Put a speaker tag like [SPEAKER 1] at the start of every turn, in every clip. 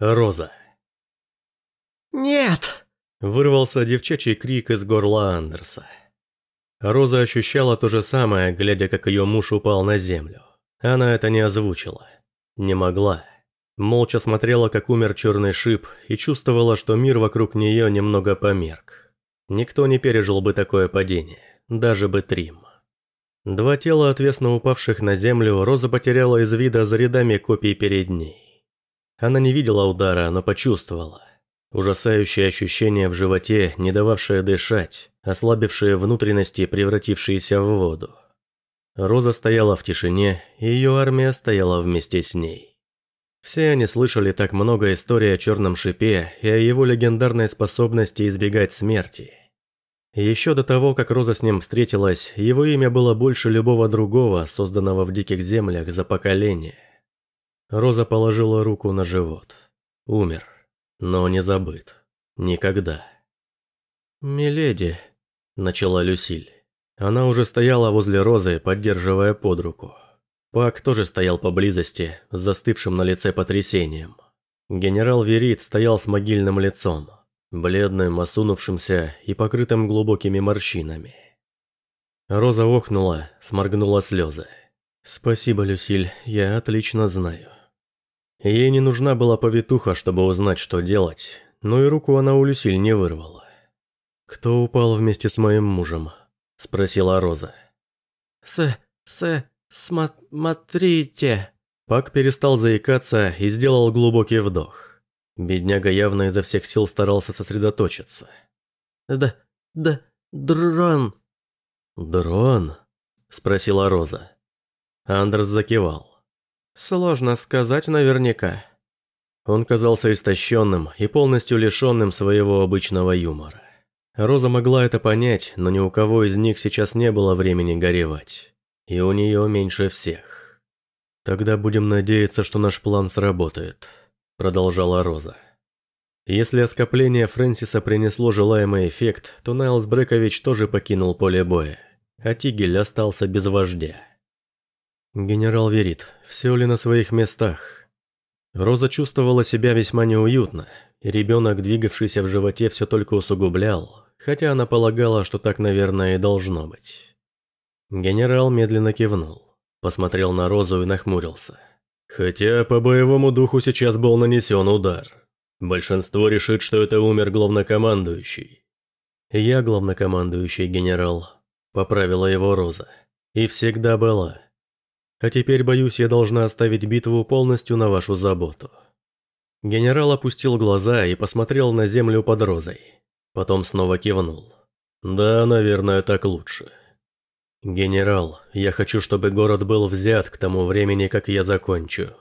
[SPEAKER 1] Роза.
[SPEAKER 2] «Нет!»
[SPEAKER 1] – вырвался девчачий крик из горла Андерса. Роза ощущала то же самое, глядя, как ее муж упал на землю. Она это не озвучила. Не могла. Молча смотрела, как умер черный шип, и чувствовала, что мир вокруг нее немного померк. Никто не пережил бы такое падение, даже бы Трим. Два тела, отвесно упавших на землю, Роза потеряла из вида за рядами копий перед ней. Она не видела удара, но почувствовала. Ужасающее ощущение в животе, не дававшее дышать, ослабившие внутренности, превратившиеся в воду. Роза стояла в тишине, и ее армия стояла вместе с ней. Все они слышали так много историй о черном шипе и о его легендарной способности избегать смерти. Еще до того, как Роза с ним встретилась, его имя было больше любого другого, созданного в диких землях за поколение. Роза положила руку на живот. Умер, но не забыт. Никогда. «Миледи», начала Люсиль. Она уже стояла возле Розы, поддерживая под руку. Пак тоже стоял поблизости, с застывшим на лице потрясением. Генерал Верит стоял с могильным лицом, бледным, осунувшимся и покрытым глубокими морщинами. Роза охнула, сморгнула слезы. «Спасибо, Люсиль, я отлично знаю». Ей не нужна была повитуха, чтобы узнать, что делать, но и руку она у Люсиль не вырвала. «Кто упал вместе с моим мужем?» – спросила Роза.
[SPEAKER 2] «С... с... смотрите...»
[SPEAKER 1] Пак перестал заикаться и сделал глубокий вдох. Бедняга явно изо всех сил старался сосредоточиться.
[SPEAKER 2] «Да... да... дрон...»
[SPEAKER 1] «Дрон?» – спросила Роза. Андерс закивал.
[SPEAKER 2] «Сложно сказать наверняка».
[SPEAKER 1] Он казался истощенным и полностью лишенным своего обычного юмора. Роза могла это понять, но ни у кого из них сейчас не было времени горевать. И у нее меньше всех. «Тогда будем надеяться, что наш план сработает», – продолжала Роза. Если оскопление Фрэнсиса принесло желаемый эффект, то Найлс Брекович тоже покинул поле боя, а Тигель остался без вождя. Генерал верит, все ли на своих местах? Роза чувствовала себя весьма неуютно, и ребенок, двигавшийся в животе, все только усугублял, хотя она полагала, что так, наверное, и должно быть. Генерал медленно кивнул, посмотрел на Розу и нахмурился. Хотя по боевому духу сейчас был нанесен удар. Большинство решит, что это умер главнокомандующий. Я главнокомандующий генерал, поправила его Роза. И всегда была. А теперь, боюсь, я должна оставить битву полностью на вашу заботу. Генерал опустил глаза и посмотрел на землю под Розой. Потом снова кивнул. «Да, наверное, так лучше». «Генерал, я хочу, чтобы город был взят к тому времени, как я закончу».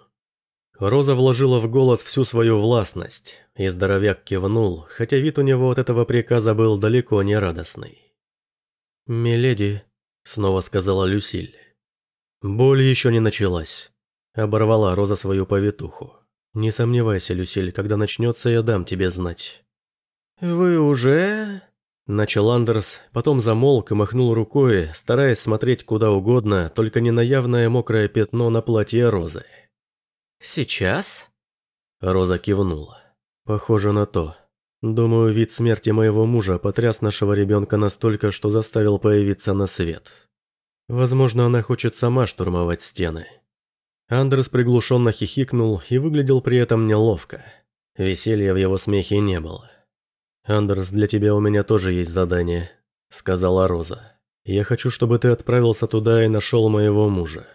[SPEAKER 1] Роза вложила в голос всю свою властность, и здоровяк кивнул, хотя вид у него от этого приказа был далеко не радостный. «Миледи», — снова сказала Люсиль. «Боль еще не началась», — оборвала Роза свою повитуху. «Не сомневайся, Люсиль, когда начнется, я дам тебе знать».
[SPEAKER 2] «Вы уже...»
[SPEAKER 1] Начал Андерс, потом замолк и махнул рукой, стараясь смотреть куда угодно, только не на явное мокрое пятно на платье Розы.
[SPEAKER 2] «Сейчас?»
[SPEAKER 1] Роза кивнула. «Похоже на то. Думаю, вид смерти моего мужа потряс нашего ребенка настолько, что заставил появиться на свет. Возможно, она хочет сама штурмовать стены». Андерс приглушенно хихикнул и выглядел при этом неловко. Веселья в его смехе не было. «Андерс, для тебя у меня тоже есть задание», — сказала Роза. «Я хочу, чтобы ты отправился туда и нашел моего мужа».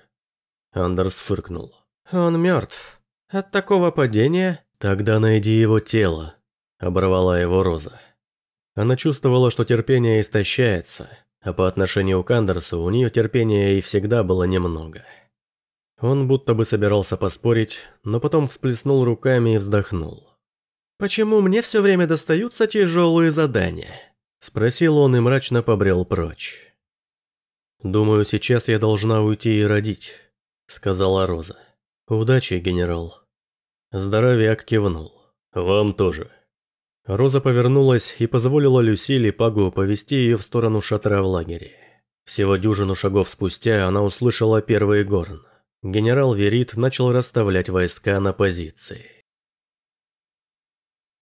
[SPEAKER 1] Андерс фыркнул.
[SPEAKER 2] «Он мертв. От такого падения...»
[SPEAKER 1] «Тогда найди его тело», — оборвала его Роза. Она чувствовала, что терпение истощается, а по отношению к Андерсу у нее терпения и всегда было немного. Он будто бы собирался поспорить, но потом всплеснул руками и вздохнул.
[SPEAKER 2] «Почему мне все время достаются тяжелые задания?»
[SPEAKER 1] Спросил он и мрачно побрел прочь. «Думаю, сейчас я должна уйти и родить», — сказала Роза. «Удачи, генерал». Здоровяк кивнул. «Вам тоже». Роза повернулась и позволила Люсиле Пагу повести ее в сторону шатра в лагере. Всего дюжину шагов спустя она услышала первый горн. Генерал Верит начал расставлять войска на позиции.